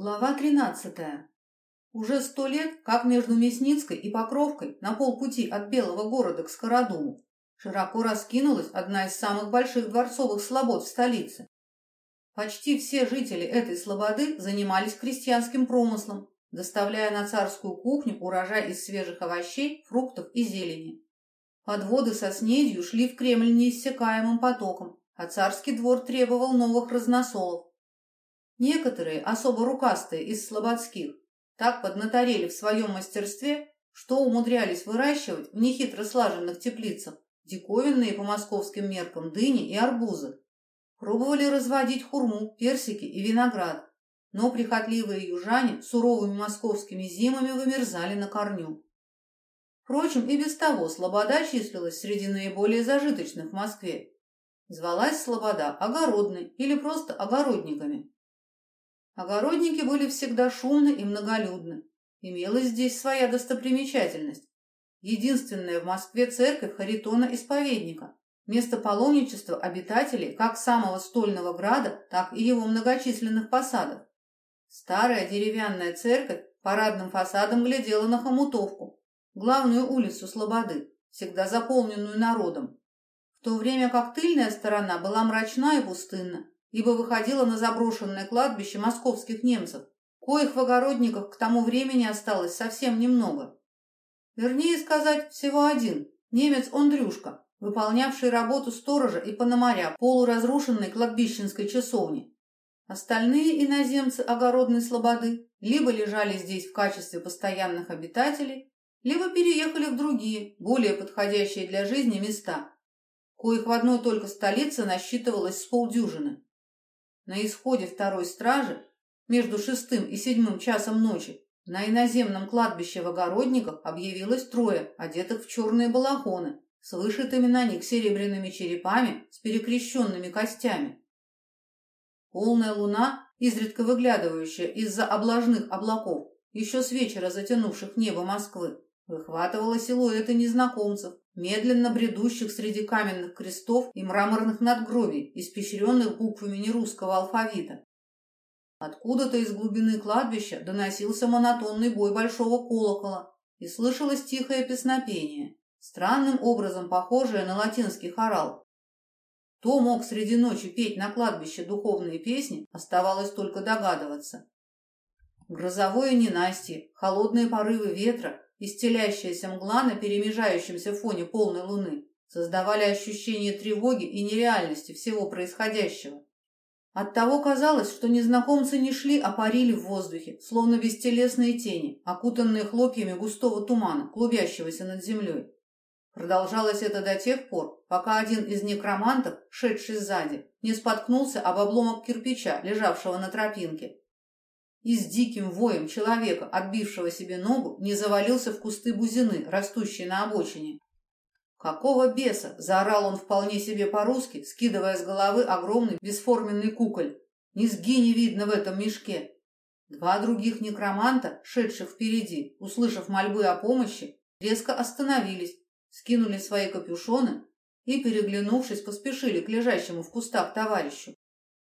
Глава тринадцатая. Уже сто лет, как между Мясницкой и Покровкой, на полпути от Белого города к Скородуму, широко раскинулась одна из самых больших дворцовых слобод в столице. Почти все жители этой слободы занимались крестьянским промыслом, доставляя на царскую кухню урожай из свежих овощей, фруктов и зелени. Подводы со снедью шли в Кремль неиссякаемым потоком, а царский двор требовал новых разносолов. Некоторые, особо рукастые из слободских, так поднаторели в своем мастерстве, что умудрялись выращивать в нехитро слаженных теплицах диковинные по московским меркам дыни и арбузы. Пробовали разводить хурму, персики и виноград, но прихотливые южане суровыми московскими зимами вымерзали на корню. Впрочем, и без того Слобода числилась среди наиболее зажиточных в Москве. Звалась Слобода огородной или просто огородниками. Огородники были всегда шумны и многолюдны. Имелась здесь своя достопримечательность. Единственная в Москве церковь Харитона-исповедника, место паломничества обитателей как самого стольного града, так и его многочисленных посадов. Старая деревянная церковь парадным фасадом глядела на Хомутовку, главную улицу Слободы, всегда заполненную народом. В то время как тыльная сторона была мрачна и пустынна, ибо выходила на заброшенное кладбище московских немцев, коих в огородниках к тому времени осталось совсем немного. Вернее сказать, всего один, немец Ондрюшка, выполнявший работу сторожа и пономаря полуразрушенной кладбищенской часовни. Остальные иноземцы огородной слободы либо лежали здесь в качестве постоянных обитателей, либо переехали в другие, более подходящие для жизни места, коих в одной только столице насчитывалось с полдюжины. На исходе второй стражи, между шестым и седьмым часом ночи, на иноземном кладбище в Огородниках объявилось трое, одетых в черные балахоны, с вышитыми на них серебряными черепами с перекрещенными костями. Полная луна, изредка выглядывающая из-за облажных облаков, еще с вечера затянувших небо Москвы, выхватывала силуэты незнакомцев, медленно бредущих среди каменных крестов и мраморных надгробий, испещренных буквами нерусского алфавита. Откуда-то из глубины кладбища доносился монотонный бой большого колокола и слышалось тихое песнопение, странным образом похожее на латинский хорал. Кто мог среди ночи петь на кладбище духовные песни, оставалось только догадываться. Грозовое ненастье, холодные порывы ветра и стелящаяся мгла на перемежающемся фоне полной луны создавали ощущение тревоги и нереальности всего происходящего. Оттого казалось, что незнакомцы не шли, а парили в воздухе, словно бестелесные тени, окутанные хлопьями густого тумана, клубящегося над землей. Продолжалось это до тех пор, пока один из некромантов, шедший сзади, не споткнулся об обломок кирпича, лежавшего на тропинке, и с диким воем человека, отбившего себе ногу, не завалился в кусты бузины, растущие на обочине. «Какого беса?» – заорал он вполне себе по-русски, скидывая с головы огромный бесформенный куколь. «Низги не видно в этом мешке!» Два других некроманта, шедших впереди, услышав мольбы о помощи, резко остановились, скинули свои капюшоны и, переглянувшись, поспешили к лежащему в кустах товарищу.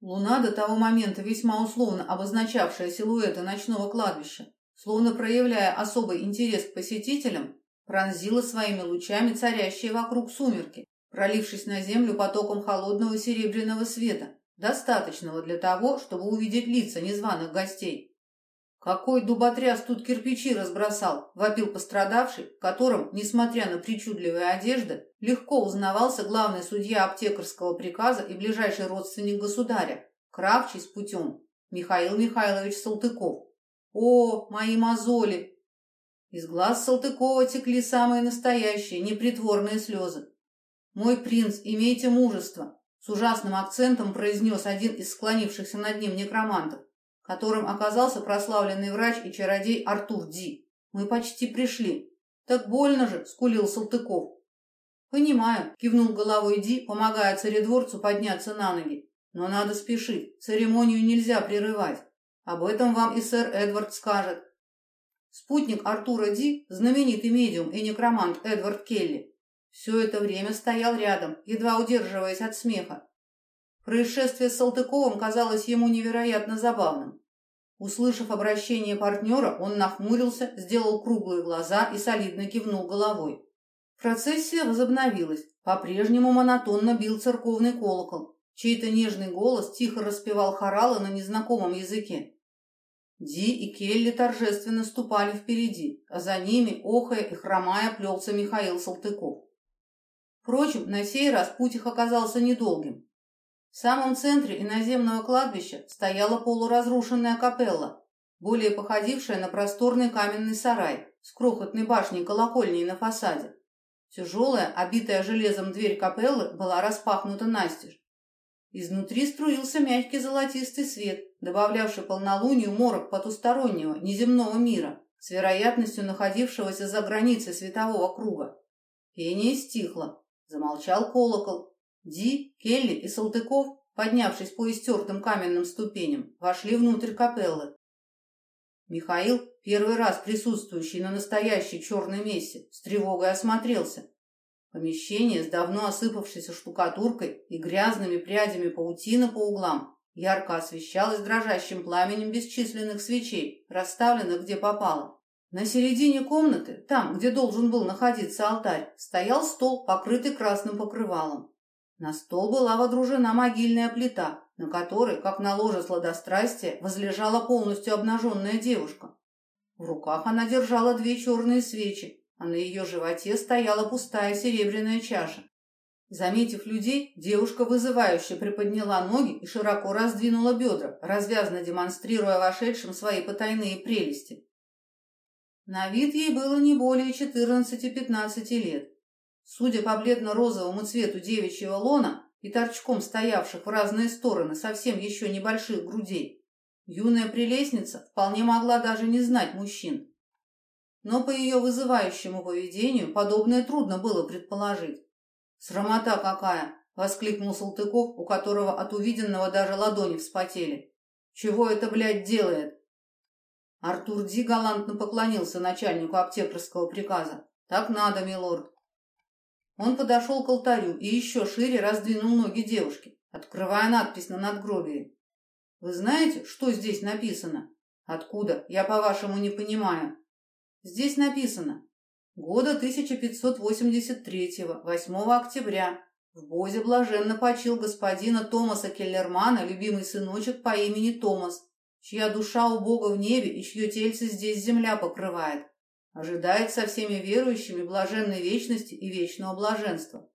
Луна, до того момента весьма условно обозначавшая силуэты ночного кладбища, словно проявляя особый интерес к посетителям, пронзила своими лучами царящие вокруг сумерки, пролившись на землю потоком холодного серебряного света, достаточного для того, чтобы увидеть лица незваных гостей. «Какой дуботряс тут кирпичи разбросал!» — вопил пострадавший, в котором, несмотря на причудливые одежды, легко узнавался главный судья аптекарского приказа и ближайший родственник государя, кравчий с путем, Михаил Михайлович Салтыков. «О, мои мозоли!» Из глаз Салтыкова текли самые настоящие, непритворные слезы. «Мой принц, имейте мужество!» — с ужасным акцентом произнес один из склонившихся над ним некромантов которым оказался прославленный врач и чародей Артур Ди. Мы почти пришли. Так больно же, скулил Салтыков. Понимаю, кивнул головой Ди, помогая царедворцу подняться на ноги. Но надо спешить, церемонию нельзя прерывать. Об этом вам и сэр Эдвард скажет. Спутник Артура Ди, знаменитый медиум и некромант Эдвард Келли, все это время стоял рядом, едва удерживаясь от смеха. Происшествие с Салтыковым казалось ему невероятно забавным. Услышав обращение партнера, он нахмурился, сделал круглые глаза и солидно кивнул головой. Процессия возобновилась. По-прежнему монотонно бил церковный колокол. Чей-то нежный голос тихо распевал хоралы на незнакомом языке. Ди и Келли торжественно ступали впереди, а за ними, охая и хромая, плелся Михаил Салтыков. Впрочем, на сей раз путь их оказался недолгим. В самом центре иноземного кладбища стояла полуразрушенная капелла, более походившая на просторный каменный сарай с крохотной башней колокольней на фасаде. Тяжелая, обитая железом дверь капеллы была распахнута настежь. Изнутри струился мягкий золотистый свет, добавлявший полнолунию морок потустороннего, неземного мира, с вероятностью находившегося за границей светового круга. Пение стихло, замолчал колокол. Ди, Келли и Салтыков, поднявшись по истертым каменным ступеням, вошли внутрь капеллы. Михаил, первый раз присутствующий на настоящей черной мессе, с тревогой осмотрелся. Помещение с давно осыпавшейся штукатуркой и грязными прядями паутины по углам ярко освещалось дрожащим пламенем бесчисленных свечей, расставленных где попало. На середине комнаты, там, где должен был находиться алтарь, стоял стол, покрытый красным покрывалом. На стол была водружена могильная плита, на которой, как на ложе сладострастия, возлежала полностью обнаженная девушка. В руках она держала две черные свечи, а на ее животе стояла пустая серебряная чаша. Заметив людей, девушка вызывающе приподняла ноги и широко раздвинула бедра, развязно демонстрируя вошедшим свои потайные прелести. На вид ей было не более 14-15 лет. Судя по бледно-розовому цвету девичьего лона и торчком стоявших в разные стороны совсем еще небольших грудей, юная прелестница вполне могла даже не знать мужчин. Но по ее вызывающему поведению подобное трудно было предположить. «Срамота какая!» — воскликнул Салтыков, у которого от увиденного даже ладони вспотели. «Чего это, блядь, делает?» Артур Ди галантно поклонился начальнику аптекарского приказа. «Так надо, милорд». Он подошел к алтарю и еще шире раздвинул ноги девушки, открывая надпись на надгробии. «Вы знаете, что здесь написано?» «Откуда? Я, по-вашему, не понимаю». «Здесь написано года 1583-го, 8 октября, в Бозе блаженно почил господина Томаса Келлермана, любимый сыночек по имени Томас, чья душа у Бога в небе и чье тельце здесь земля покрывает. Ожидает со всеми верующими блаженной вечности и вечного блаженства.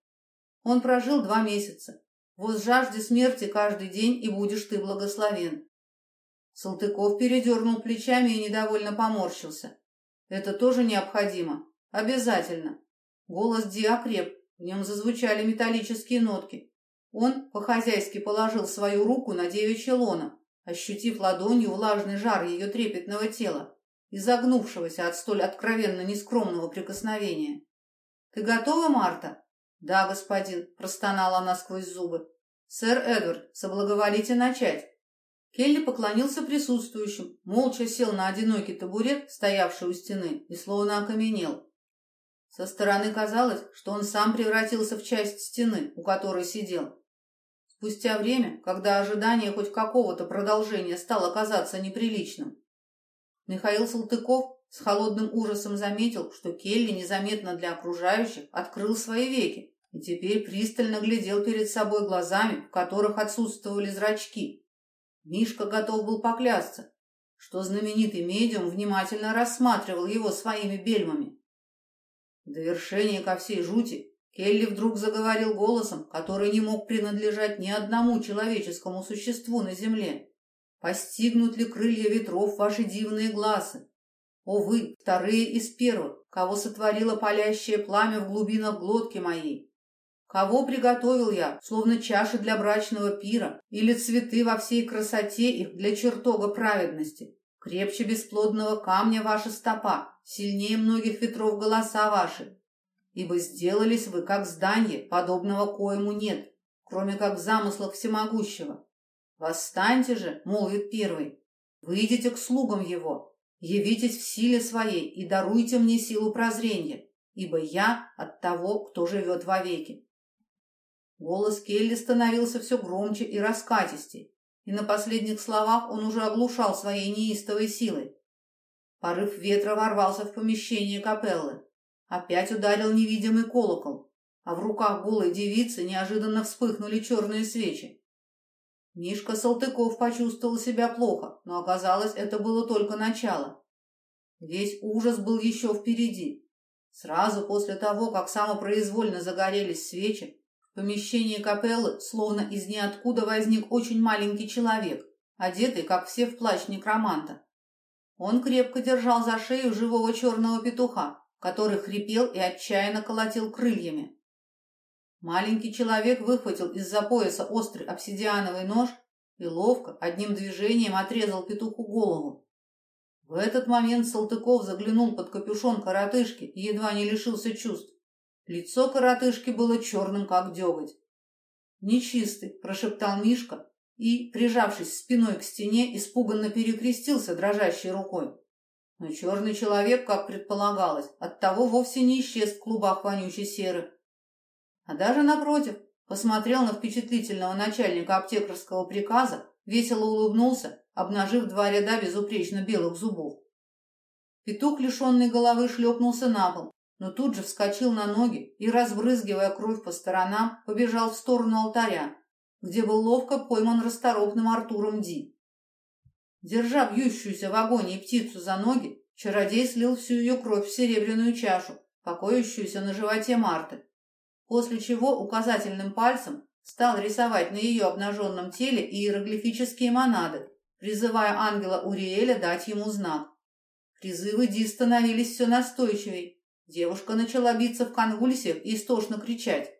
Он прожил два месяца. Воз жажде смерти каждый день, и будешь ты благословен. Салтыков передернул плечами и недовольно поморщился. Это тоже необходимо. «Обязательно!» Голос Ди окреп, в нем зазвучали металлические нотки. Он по-хозяйски положил свою руку на девичье лоно, ощутив ладонью влажный жар ее трепетного тела, изогнувшегося от столь откровенно нескромного прикосновения. «Ты готова, Марта?» «Да, господин», — простонала она сквозь зубы. «Сэр Эдвард, соблаговолите начать». Келли поклонился присутствующим, молча сел на одинокий табурет, стоявший у стены, и словно окаменел. Со стороны казалось, что он сам превратился в часть стены, у которой сидел. Спустя время, когда ожидание хоть какого-то продолжения стало казаться неприличным, Михаил Салтыков с холодным ужасом заметил, что Келли незаметно для окружающих открыл свои веки и теперь пристально глядел перед собой глазами, в которых отсутствовали зрачки. Мишка готов был поклясться, что знаменитый медиум внимательно рассматривал его своими бельмами. В довершение ко всей жути Келли вдруг заговорил голосом, который не мог принадлежать ни одному человеческому существу на земле. «Постигнут ли крылья ветров ваши дивные глазы? О вы, вторые из первых, кого сотворило палящее пламя в глубинах глотки моей! Кого приготовил я, словно чаши для брачного пира или цветы во всей красоте их для чертога праведности? Крепче бесплодного камня ваша стопа, сильнее многих ветров голоса ваши. Ибо сделались вы, как здание, подобного коему нет, кроме как в замыслах всемогущего. Восстаньте же, молвит первый, выйдите к слугам его, явитесь в силе своей и даруйте мне силу прозрения, ибо я от того, кто живет вовеки. Голос Келли становился все громче и раскатистей. и на последних словах он уже оглушал своей неистовой силой. Порыв ветра ворвался в помещение капеллы. Опять ударил невидимый колокол, а в руках голой девицы неожиданно вспыхнули черные свечи. Мишка Салтыков почувствовал себя плохо, но оказалось, это было только начало. Весь ужас был еще впереди. Сразу после того, как самопроизвольно загорелись свечи, в помещении капеллы словно из ниоткуда возник очень маленький человек, одетый, как все, в плащ некроманта. Он крепко держал за шею живого черного петуха, который хрипел и отчаянно колотил крыльями. Маленький человек выхватил из-за пояса острый обсидиановый нож и ловко одним движением отрезал петуху голову. В этот момент Салтыков заглянул под капюшон коротышки и едва не лишился чувств. Лицо коротышки было черным, как деготь. «Нечистый», — прошептал Мишка и, прижавшись спиной к стене, испуганно перекрестился дрожащей рукой. Но черный человек, как предполагалось, оттого вовсе не исчез в клубах вонючей серы. А даже напротив, посмотрел на впечатлительного начальника аптекарского приказа, весело улыбнулся, обнажив два ряда безупречно белых зубов. Петух, лишенный головы, шлепнулся на пол, но тут же вскочил на ноги и, разбрызгивая кровь по сторонам, побежал в сторону алтаря, где был ловко пойман расторопным Артуром Ди. Держа бьющуюся в агонии птицу за ноги, чародей слил всю ее кровь в серебряную чашу, покоящуюся на животе Марты, после чего указательным пальцем стал рисовать на ее обнаженном теле иероглифические монады, призывая ангела Уриэля дать ему знак. Призывы Ди становились все настойчивей. Девушка начала биться в конвульсиях и истошно кричать.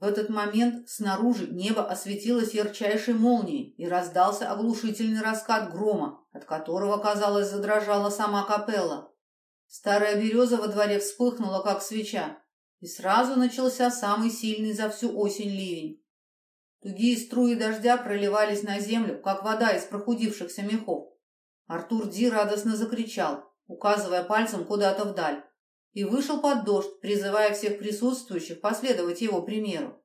В этот момент снаружи небо осветилось ярчайшей молнией и раздался оглушительный раскат грома, от которого, казалось, задрожала сама капелла. Старая береза во дворе вспыхнула, как свеча, и сразу начался самый сильный за всю осень ливень. Тугие струи дождя проливались на землю, как вода из прохудившихся мехов. Артур Ди радостно закричал, указывая пальцем куда-то вдаль, и вышел под дождь, призывая всех присутствующих последовать его примеру.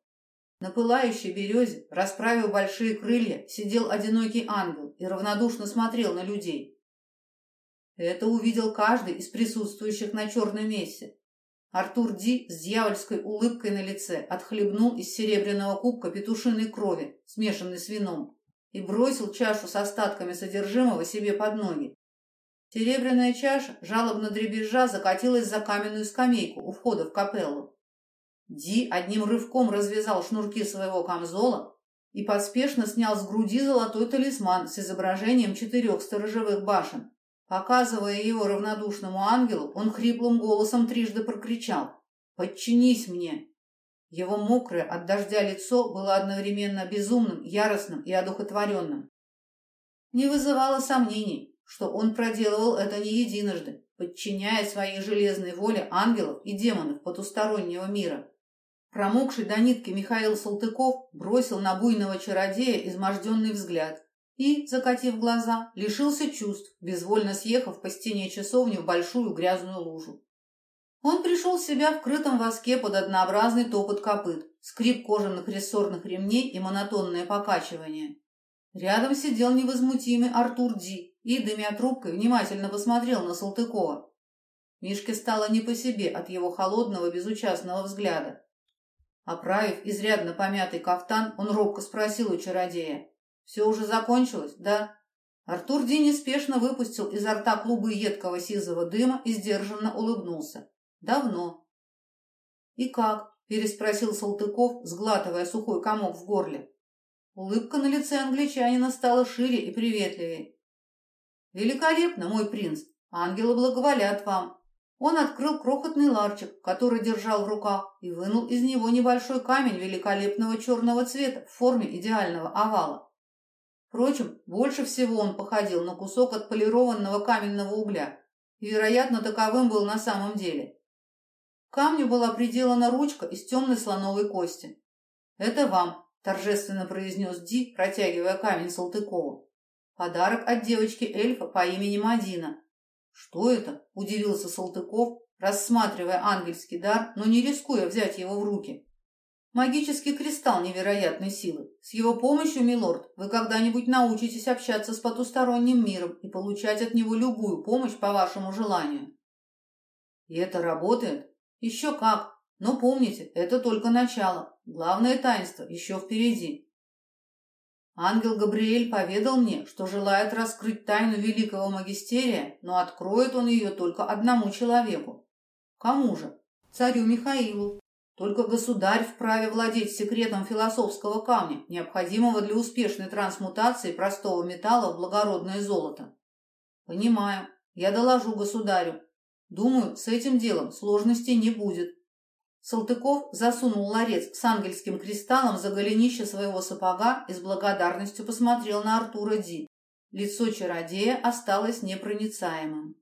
На пылающей березе, расправив большие крылья, сидел одинокий ангел и равнодушно смотрел на людей. Это увидел каждый из присутствующих на черном месте, Артур Ди с дьявольской улыбкой на лице отхлебнул из серебряного кубка петушиной крови, смешанной с вином, и бросил чашу с остатками содержимого себе под ноги. Серебряная чаша, жалобно дребезжа, закатилась за каменную скамейку у входа в капеллу. Ди одним рывком развязал шнурки своего камзола и поспешно снял с груди золотой талисман с изображением четырех сторожевых башен. Показывая его равнодушному ангелу, он хриплым голосом трижды прокричал «Подчинись мне!». Его мокрое от дождя лицо было одновременно безумным, яростным и одухотворенным. Не вызывало сомнений, что он проделывал это не единожды, подчиняя своей железной воле ангелов и демонов потустороннего мира. Промокший до нитки Михаил Салтыков бросил на буйного чародея изможденный взгляд и, закатив глаза, лишился чувств, безвольно съехав по стене часовни в большую грязную лужу. Он пришел в себя в крытом воске под однообразный топот копыт, скрип кожаных рессорных ремней и монотонное покачивание. Рядом сидел невозмутимый Артур Ди и, дымя трубкой, внимательно посмотрел на Салтыкова. Мишке стало не по себе от его холодного, безучастного взгляда. Оправив изрядно помятый кафтан, он робко спросил у чародея. Все уже закончилось, да? Артур Ди неспешно выпустил изо рта клубы едкого сизого дыма и сдержанно улыбнулся. Давно. И как? переспросил Салтыков, сглатывая сухой комок в горле. Улыбка на лице англичанина стала шире и приветливее. «Великолепно, мой принц! Ангелы благоволят вам!» Он открыл крохотный ларчик, который держал в руках, и вынул из него небольшой камень великолепного черного цвета в форме идеального овала. Впрочем, больше всего он походил на кусок отполированного каменного угля, и, вероятно, таковым был на самом деле. К камню была приделана ручка из темной слоновой кости. «Это вам», — торжественно произнес Ди, протягивая камень Салтыкову. «Подарок от девочки-эльфа по имени Мадина». «Что это?» — удивился Салтыков, рассматривая ангельский дар, но не рискуя взять его в руки. Магический кристалл невероятной силы. С его помощью, милорд, вы когда-нибудь научитесь общаться с потусторонним миром и получать от него любую помощь по вашему желанию. И это работает? Еще как. Но помните, это только начало. Главное таинство еще впереди. Ангел Габриэль поведал мне, что желает раскрыть тайну великого магистерия, но откроет он ее только одному человеку. Кому же? Царю Михаилу. Только государь вправе владеть секретом философского камня, необходимого для успешной трансмутации простого металла в благородное золото. Понимаю. Я доложу государю. Думаю, с этим делом сложностей не будет. Салтыков засунул ларец с ангельским кристаллом за голенище своего сапога и с благодарностью посмотрел на Артура Ди. Лицо чародея осталось непроницаемым.